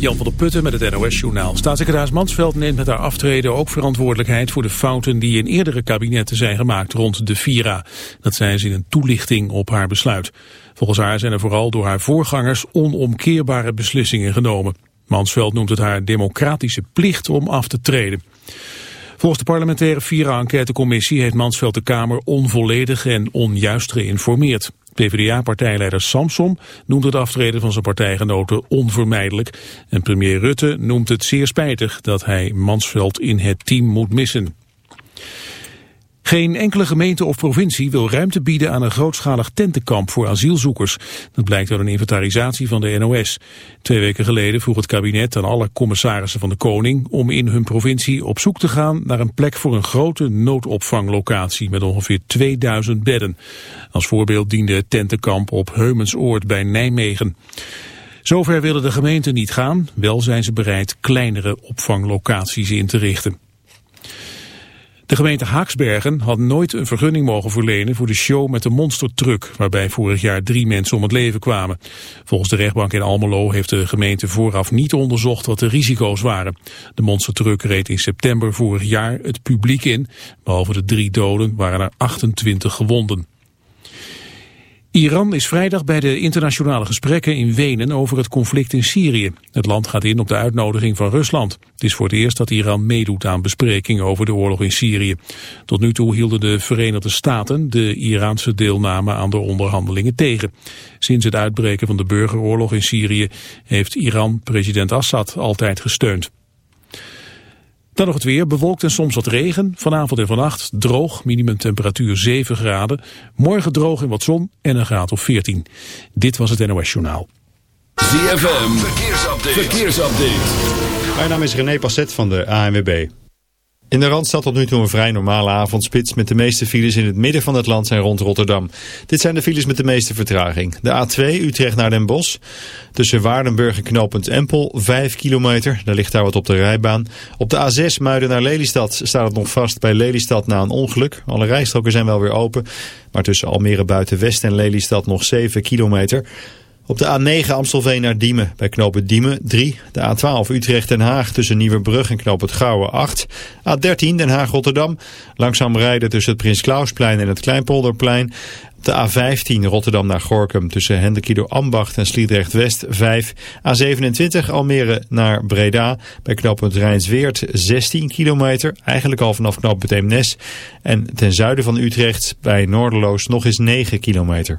Jan van der Putten met het NOS-journaal. Staatssecretaris Mansveld neemt met haar aftreden ook verantwoordelijkheid voor de fouten die in eerdere kabinetten zijn gemaakt rond de Vira. Dat zei ze in een toelichting op haar besluit. Volgens haar zijn er vooral door haar voorgangers onomkeerbare beslissingen genomen. Mansveld noemt het haar democratische plicht om af te treden. Volgens de parlementaire Vira-enquêtecommissie heeft Mansveld de Kamer onvolledig en onjuist geïnformeerd. PvdA-partijleider Samsom noemt het aftreden van zijn partijgenoten onvermijdelijk. En premier Rutte noemt het zeer spijtig dat hij Mansveld in het team moet missen. Geen enkele gemeente of provincie wil ruimte bieden aan een grootschalig tentenkamp voor asielzoekers. Dat blijkt uit een inventarisatie van de NOS. Twee weken geleden vroeg het kabinet aan alle commissarissen van de Koning om in hun provincie op zoek te gaan naar een plek voor een grote noodopvanglocatie met ongeveer 2000 bedden. Als voorbeeld diende het tentenkamp op Heumensoord bij Nijmegen. Zover willen de gemeenten niet gaan, wel zijn ze bereid kleinere opvanglocaties in te richten. De gemeente Haaksbergen had nooit een vergunning mogen verlenen voor de show met de monstertruck, waarbij vorig jaar drie mensen om het leven kwamen. Volgens de rechtbank in Almelo heeft de gemeente vooraf niet onderzocht wat de risico's waren. De monstertruck reed in september vorig jaar het publiek in. Behalve de drie doden waren er 28 gewonden. Iran is vrijdag bij de internationale gesprekken in Wenen over het conflict in Syrië. Het land gaat in op de uitnodiging van Rusland. Het is voor het eerst dat Iran meedoet aan besprekingen over de oorlog in Syrië. Tot nu toe hielden de Verenigde Staten de Iraanse deelname aan de onderhandelingen tegen. Sinds het uitbreken van de burgeroorlog in Syrië heeft Iran president Assad altijd gesteund. Dan nog het weer, bewolkt en soms wat regen. Vanavond en vannacht droog, minimumtemperatuur 7 graden. Morgen droog en wat zon en een graad of 14. Dit was het NOS Journaal. ZFM, verkeersupdate. verkeersupdate. Mijn naam is René Passet van de ANWB. In de Randstad tot nu toe een vrij normale avondspits met de meeste files in het midden van het land zijn rond Rotterdam. Dit zijn de files met de meeste vertraging. De A2 Utrecht naar Den Bosch. Tussen Waardenburg en knooppunt Empel 5 kilometer. Daar ligt daar wat op de rijbaan. Op de A6 Muiden naar Lelystad staat het nog vast bij Lelystad na een ongeluk. Alle rijstroken zijn wel weer open. Maar tussen Almere buiten West en Lelystad nog 7 kilometer. Op de A9 Amstelveen naar Diemen, bij knopen Diemen 3. De A12 Utrecht-Den Haag tussen Nieuwebrug en knoop het Gouwen 8. A13 Den Haag-Rotterdam. Langzaam rijden tussen het Prins Klausplein en het Kleinpolderplein. De A15 Rotterdam naar Gorkum tussen Hendekido Ambacht en Sliedrecht-West 5. A27 Almere naar Breda bij knooppunt Rijnsweert 16 kilometer. Eigenlijk al vanaf knooppunt Eemnes. En ten zuiden van Utrecht bij Noorderloos nog eens 9 kilometer.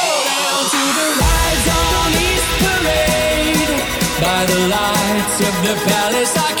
by the lights of the Palace. Arcade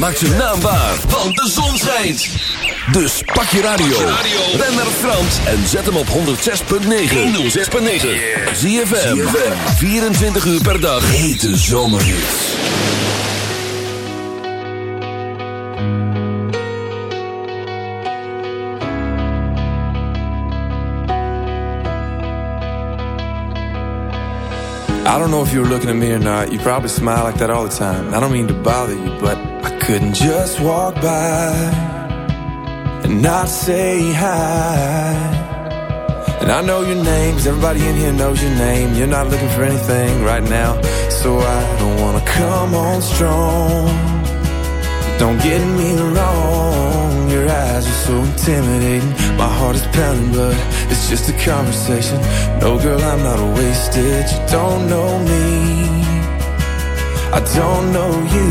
Maak zijn naam waar, want de zon schijnt. Dus pak je radio. Ben naar Frans en zet hem op 106.9. 106.9. ZFM. 24 uur per dag. Hete zomerhits. I don't know if you were looking at me or not. You probably smile like that all the time. I don't mean to bother you, but couldn't just walk by and not say hi. And I know your name, 'cause everybody in here knows your name. You're not looking for anything right now, so I don't wanna come on strong. Don't get me wrong, you're eyes are so intimidating. My heart is pounding, but it's just a conversation. No, girl, I'm not a wasted. You don't know me. I don't know you,